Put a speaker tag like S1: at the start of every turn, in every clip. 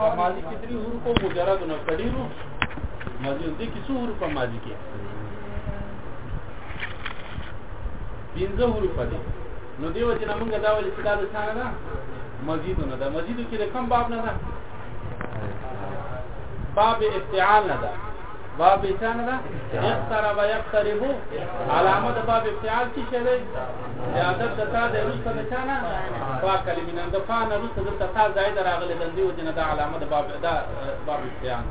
S1: ماضی کې درې حروف مجرد نه کډیرو ماضی دې کې څو حروف ماضی کې پنځه حروف دي نو دیو چې موږ دا ولې څه دا څنګه ده مزید نه ده مزید کې د کوم باب نه ده باب افتعال نه ده باب چانه دا اقترب یقترب علامه د باب افتعال کی شه دی زیادت دتا د رسته چانه فا کلمین د فا نه رسته دتا تا زائد راغله د دی ودنه د علامه د باب دا باب افتعال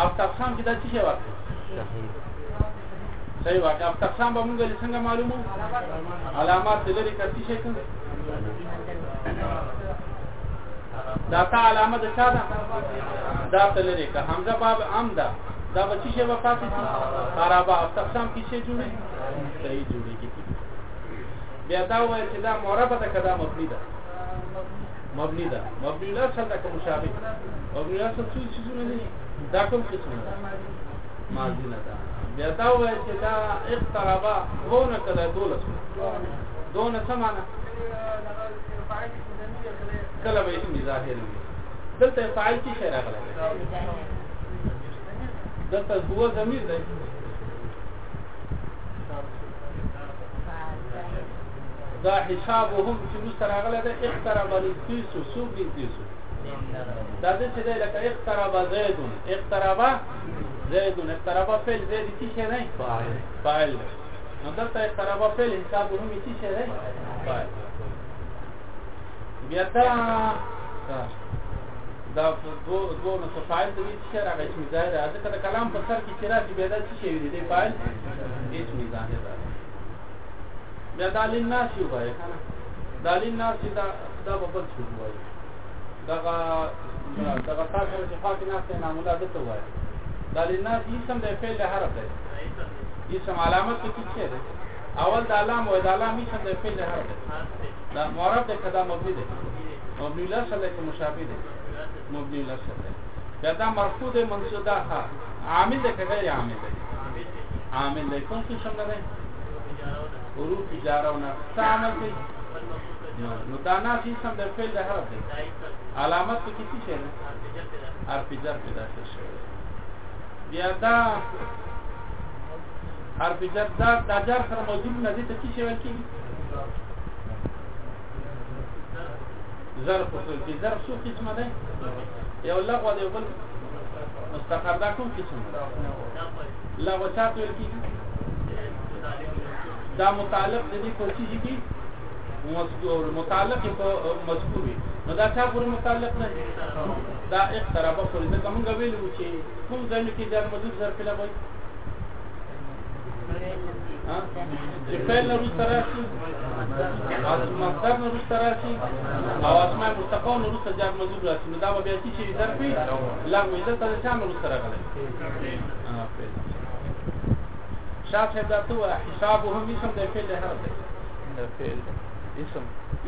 S1: او تفخم کی دا چی شه وخت صحیح واقع او تفخم به موږ څنګه معلومو علامات لري کتی شه کوم دا تا علامه د چا دا دا لري که حمزه باب عمدا دا بچی چې وفات شي خراب او تقسیم کیسه جوړي صحیح جوړيږي بیا دا وایي چې دا موربه ده کدا مبني ده مبني ده مبني لا څه ده کوم شابه مبني لا څه څه نه دي دا کوم قسم ده ماضي نه ده بیا دا وایي چې دا اقتربا هونه کدا دولس دونه سمانه کله به اسم ظاهر وي دلته فاعل کی شی راغلی دلته دوه زمير دی دا حساب هم چې نو سره غل ده اقترب القيس سوق دي قيس دا دې چې ده لکه اقترب زيد اقترب زيد اقترب فعل زيد چې څه نه فاعل فاعل نو دلته اقترب فعل حساب هم چې څه نه فاعل بیا دا دا دو دو نو فاعل د دې چې راغی اسم ظاهر ده ځکه د کلام په سر کې چې راځي به دا څه شی دی دی فاعل اسم ظاهر ده بیا دال الناس یو وای کنه دال الناس دا دا په بل څه وای دا دا تاسو چې فاعل ناس ته معمولا دته وای دال الناس هیڅ هم د فعل حرف ده هیڅ علامت کې څه ده اول د علامه او د علامه هیڅ هم د فعل حرف ده دا معرب ده کدا مبني ده مبني له سره کې مشابه ده مبني للفتح دا دا مرفوع دی منصوب ده عامل ده که غیر عامل ده عامل ده کوم څه شمل ده حروف اجاره او نصب عامل دی نو دا نافي سم د فعل ده حرف دی علامت په کیسه شه ده حرف جر پیدا شه بیا دا حرف جر دا د جر سره موجود نه دي ته کی شول کی زر اصول کې زر څو قسمه ده یو لغوه دی بل مستقر دا کوم قسم لغوه چاته ویل کیږي
S2: دا متعلق
S1: د دې په چیږي کې مذکور متعلق په مذکور وي نو دا چا پورې متعلق نه دا اقتراب پورې دا کوم غویل و چې کوم ځای کې دا مذکور زر کله وایي چې فعل نه وروسته راشي مصدر نه وروسته راشي او اسماء مرتفع نه وروسته جار مجرور راشي نو دا به بیا چې شي ظرف وي لغو یې دلته چا نه وروسته راغلی شاف صاحب دا تو حسابهم اسم د فعل حرف دی د فعل اسم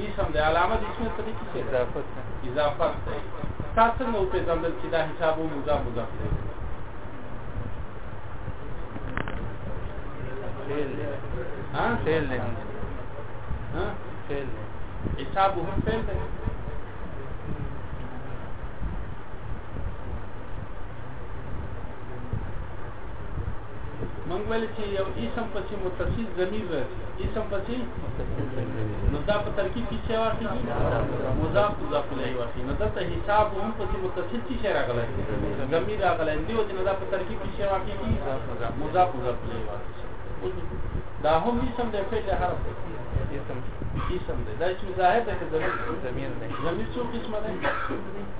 S1: اسم د علامه د اسم په کې اضافه اضافه دی تاسو نو په ځم چې دا حسابو مضاف مضاف دی फेल नहीं फेल नहीं इच्छा बुहम फेल नहीं મંગવેલી છે ઈસમ પછી મુતસિદ જમીર રહે ઈસમ પછી મુદ્દાફ તરકી પીછે વાસી મુઝાફ મુઝાફ લઈ વાસી નદત હિસાબ હું પછી મુતસિદ થી શેર આગળ જમીર આગળ દીઓ જ નદા તરકી પીછે વાકી મુઝાફ મુઝાફ લઈ વાસી دا هم اسم دی فعل حرف دی اسم اسم دی دا چې ظاهر دی که ضمیر ضمیر دی ضمیر څو قسمه دی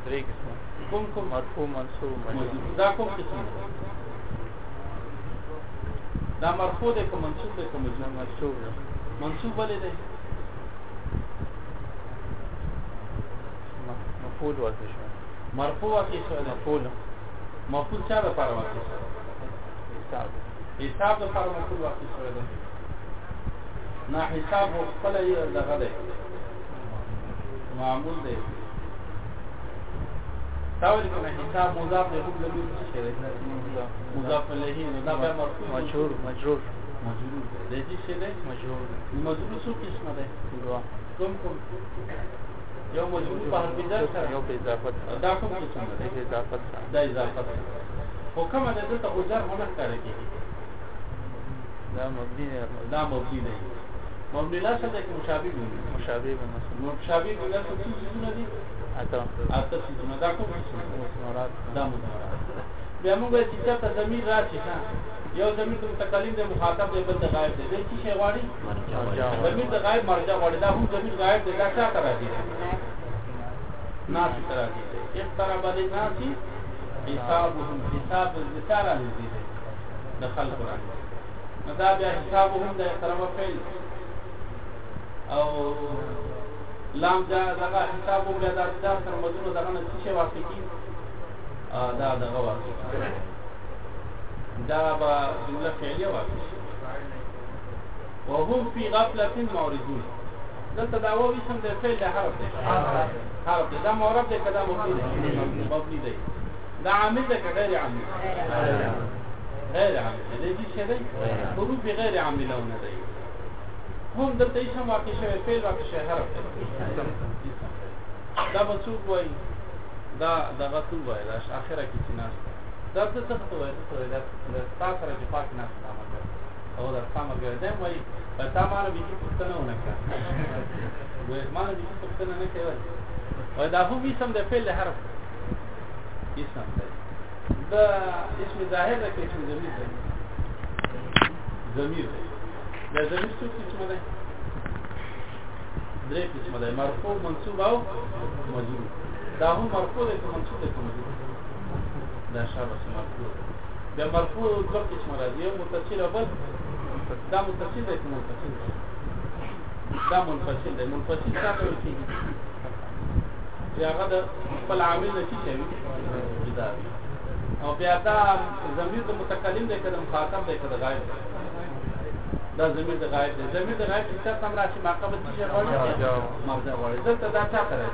S1: درې قسمه کوم کوم مرفوع منصوب مجرور دا کوم قسم دا مرفوع دی که منصوب دی که مجرور منصوب دی منصوب ولې دی مفعول ورته شو مرفوع کې څه دی مفعول مفعول چا لپاره ورته شو حساب د پاره مو ټول وخت سره ده نه حساب خپل یې دغه ده معمول ده تاول کوم حساب مضاف له کوم لوي څه ده مضاف له نه دا به مرفوع مجرور مجرور مجرور ده دې څه ده مجرور مجرور څه قسم ده کوم کوم یو مجرور په اضافه سره یو په اضافه دا کوم قسم ده اضافه سره دا اضافه حکم ده ته اجر مونږ کار کوي دا مبني دا مبني دی مبني لا څه د مشابه مشابه مشابه لا څه څه دي اته اته څه دا کوم مستمرات دا مستمرات بیا موږ چې چا ته زمير راشي ها یو زمير ته متکلم دی مخاطب دی بل غایب دی دې چې غواړي زمير ته غایب مرجع غواړي دا هم زمير غایب دی دا څه کرا دي ناس کرا دي اقترب الناس حسابهم حساب الرساله دي د خلق راځي نو دا بیا حساب هم د احترام فعل او لام دا دغه حساب هم د دا سره مدونو دغه نه څه واقع کی دا دغه واقع دا به جمله فعلیه واقع شي وهم في غفلة معرضون دلته دا واو اسم د فعل له حرف دی حرف دی دا معرب دی کدا مفعول دی مبني دی دا عامل دی غیر عامل غیر عامله دی چې شری حروف غیر عاملونه دی هم دلته هیڅ هم واقع شوی فعل واقع شوی حرف دا به څوک وایي دا دغه څوک وایي دا اخره کې چې ناست دا څه څه وایي څه دا تاسو سره چې پاک ناست دا او دا سامه ګرځم وایي په تا باندې به پښتنه ونه کړه وایي ما دې پښتنه نه کوي وایي دا هو به سم د فعل حرف اسم دی دا اسم ظاهر ده که اسم زمیر ده زمیر ده دا زمیر څو قسمه ده درې قسمه ده مرفوع منصوب او مجرور دا هم مرفوع ده که منصوب ده که مجرور دا شابه مرفوع ده مرفوع دوه قسمه راځي یو متصل او بل دا متصل ده که منفصل ده دا منفصل ده منفصل څه ته ویل کېږي چې هغه د خپل عامل نشي شوی جدا وي او بیا دا زمير د متکلم دی کله مخاطب دی کله غائب دا زمير د غائب دی زمير د غائب چې څنګه راشي ماقبل چې غواړي مرجع غواړي دلته دا څه کوي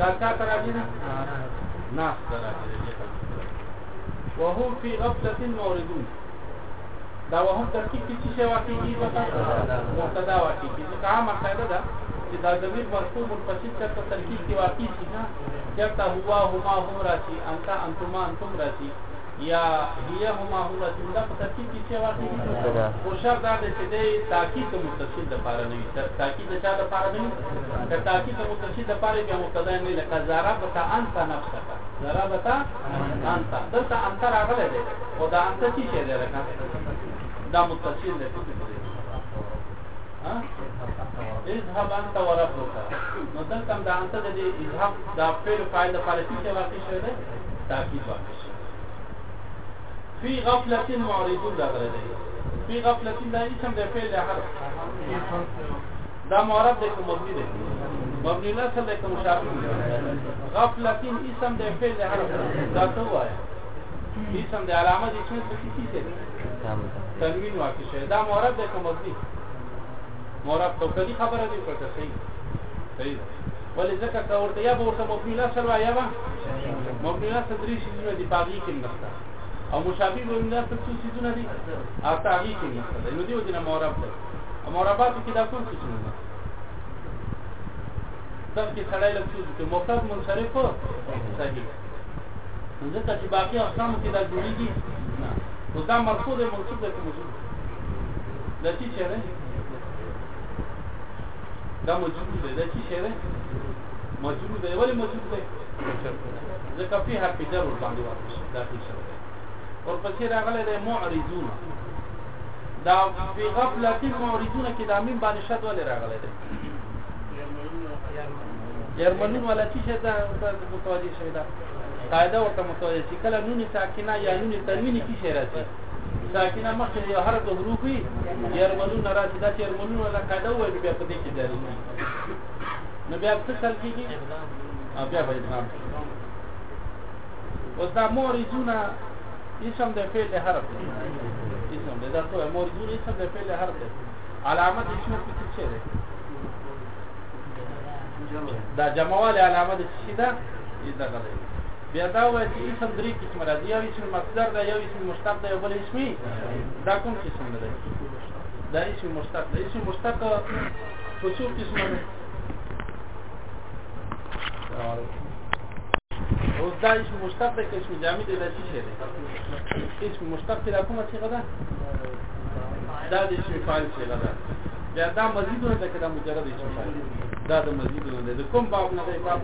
S1: دا څه کوي نه نه وهم في غفلة موردون دا وهم ترکیب کې څه واقعي دي مبتدا واقعي دي عامه قاعده ده چې دا ضمیر مرفوع منفصل چرته ترکیب کې واقع شي چرته هوا هما هم راشي انت انتما انتم راشي یا هي هما هم راشي دا په ترکیب کې چې واقع شي خو شرط دا دی چې د تاکید د متصل د پاره نه وي تاکید د چا د پاره نه وي که تاکید د متصل د پاره بیا مقتدا نه لکه ضرب تا انت نفسه ضرب تا انت دلته انت راغلی دی او دا انت څه شی دی دا متصل دی ها اذهب انت وربك نو دلته دا انت د اذهب دا فعل فاعل د فارسی ته واقع شوی دی تاکید واقع شوی فی غفلت معرضون دا غره دی فی غفلت دا اسم د فعل حرف دا معرب د کوم مبني دی مبني لا سره کوم شامل غفلت اسم د فعل حرف دا څه وایي اسم د علامه د اسم څه کیږي تنوین واقع شوی دا معرب د کوم مبني دی مورب توکدي خبره دی ورته صحیح صحیح ولې ځکه کا ورته یا به ورته مبني لا سره یا به مبني لا سره درې شي دی پاغي کې نشته او مشابه مبني لا سره څه شي دی او تاغي کې نشته نو دی ودنه مورب دی موربات کې دا کوم څه نه دم کې سړی لږ څه دی مفرد منصرف صحیح نو ځکه چې باقي اقسام کې دا جوړیږي نه نو دا مرفوع دی منصوب دی کوم څه د چې چیرې دا موجود دی دا چې شی دی موجود دی ولی موجود دی ځکه په هغه پیډر ور باندې واقع داخل شوی دی او پسې راغله د معرضون دا په غفلت معرضون کې د امین باندې شد ولې راغله دی یرمنون ولا چې شی دا متوجه شوی دا قاعده ورته متوجه چې کله نونې ساکنه یا نونې تنوینې کې شی راځي ساکنه مخه یو حرکت حروفي يرملون راځي دا چې يرملون ولا کده وایي بیا په دې کې داري نو بیا څه تل کېږي بیا به ادغام اوس دا موریزونه اسم د فعل حرف اسم د تاسو موریزونه اسم د فعل حرف علامت اسم کې څه ده دا جمعوال علامه د شیدا اذا غلې بیا دا وایي چې اسم درې قسم راځي یو اسم مصدر دی یو اسم مشتق دی یو بل اسمي دا کوم قسم دی دا اسم مشتق دی اسم مشتق په څو قسمه دی او دا اسم مشتق دی که اسم جامع دی دا څه دی اسم مشتق دی کومه څه ده دا د اسم فاعل څه ده بیا دا مزیدونه ده که دا مجرد استشاره دا د مزیدونه ده د کوم باب نه باب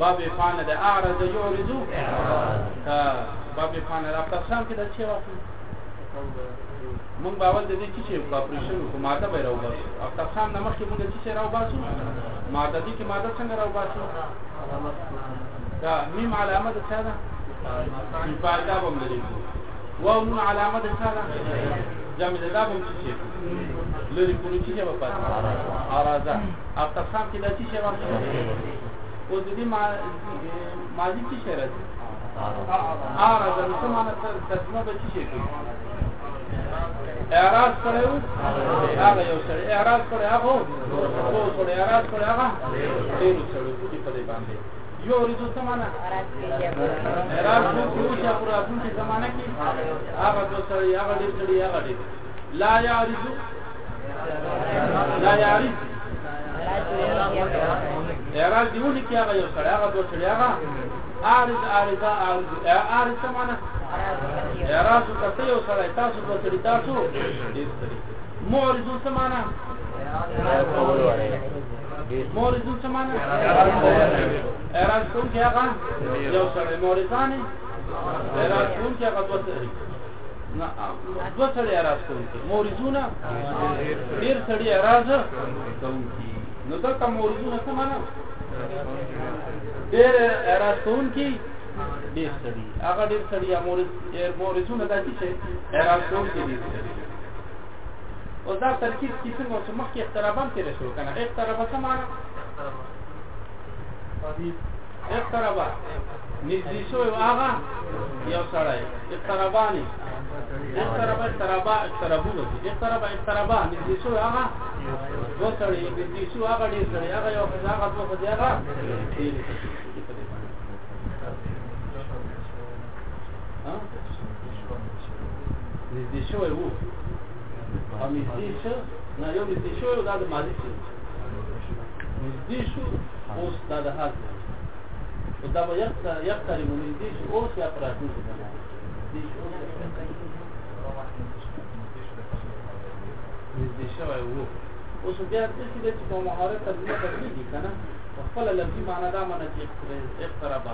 S1: باب فانه د اعرض یعرضو ها باب فانه د اقسام کې د چی واخلو مونږ باور د دې چې پاپریشن کو ماده به راو باسو اقسام نه مخکې مونږ چې راو باسو ماده دي کې ماده څنګه راو باسو دا میم علامه د څه ده مفاده وملي وو علامه د څه ده جامع دلاب هم څه شي لری کولو چې به پات ارازه افتر خان کې د څه شي راځي او د دې ماضی څه شي راځي ارازه نو څه معنی ترجمه به څه شي اعراض کړو هغه یو سره اعراض کړو هغه او سره اعراض کړو هغه ډیر سره په دې باندې یورید زمانہ راز کو کیو چې پر اصل کې زمانہ کې هغه د سړی هغه د سړی هغه دی لا یارید لا یارید اعراض دیونه کې هغه یو سړی هغه د سړی هغه عارض عارض عارض عارض زمانہ اعراض کته یو سړی تاسو د سړی تاسو معرض زمانہ مورزون څه معنی اعراض کوم چې هغه یو سره مورزان اعراض کوم چې هغه دوسری نه دوه سره اعراض کوم چې مورزونه ډیر سړي اعراض کوم نو دا کوم مورزونه څه معنی ډیر اعراض کوم چې ډیر سړي هغه ډیر سړي مورز مورزونه د څه اعراض کوم چې ډیر سړي او دا ترکیب کې څنګه چې مخکې اقترابان تیر شو کنه اقترابه څه معنا اقترابه نږدې شو هغه یو سره اقترابانی اقترابه اقترابه اقترابونه اقترابه اقترابه نږدې شو هغه دوه سره نږدې شو هغه ډېر سره هغه یو هغه دوه سره هغه نږدې شو وو او نږدې شو نه یو نږدې شو دا د ماضي شو نږدې شو اوس دا د حال او دا به یقترب نږدې شو اوس یا پر راځي نږدې شوی وو اوس بیا څه چې د کوم مهارت ترجمه کوي کنه خپل لفظي معنا دا معنی چې اقترب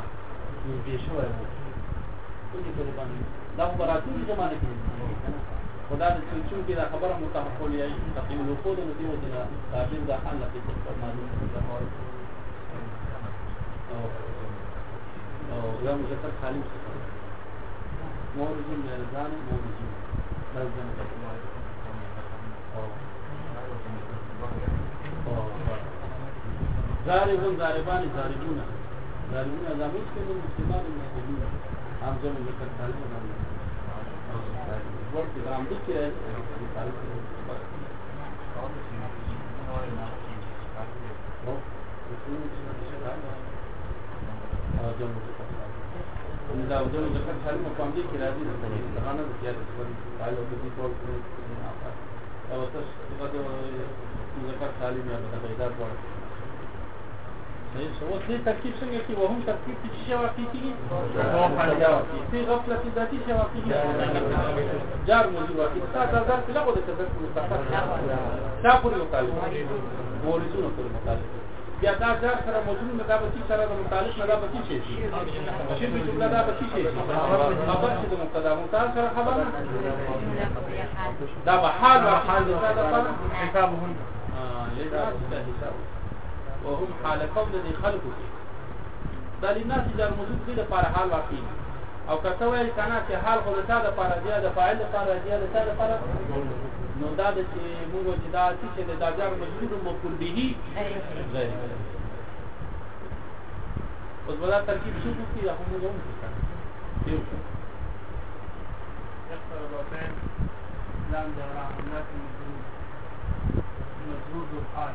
S1: نږدې شوی وو دا په راتلونکي زمانه کې خدا د چون کې دا خبره متحقل یي تقیم الوقود نو دی وجنه تعبیر د حال کې څه معلوم او یا مذکر خالص مورج مرزان مورج مرزان ضاربون ضاربان ضاربون ضاربون زمین کې مسلمان مسلمان هم زموږ ذکر خالص نه Muzaffar Salim yazdı, Beydarboğaz. اوس دې ترکیب څنګه کې وهم ترکیب چې شی واقع کیږي په غفلت ذاتی شی واقع کیږي جار موضوع واقع تا دا دا څه لغو د تذکر مستقر نه پورې مطالعه مورزونو پورې مطالعه بیا دا جار سره موضوع نه دا بچی سره د مطالعه نه دا بچی شي شی په جمله دا بچی شي خبر چې د مقدمه مطالعه سره خبر دا به حال او حال دا دا حسابونه لذا حساب وهم حال قول دي خلقو کې دا لناس در موجود دي لپاره حال واقعي او کته ویل کنه چې حال خو لتا د پاره دی د فاعل لپاره دی د تا لپاره نو دا د چې موږ چې دا چې د داجر مجرور مفعول به اوس ولا ترکیب شو کوي دا هم موږ هم لام دوران الناس مجرور مجرور الحال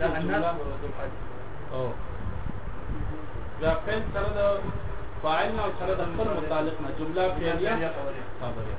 S1: دغه نصب او
S2: دا فعل سره د
S1: فاعل او سره د خپل متعلق نه جمله فعلیه خبره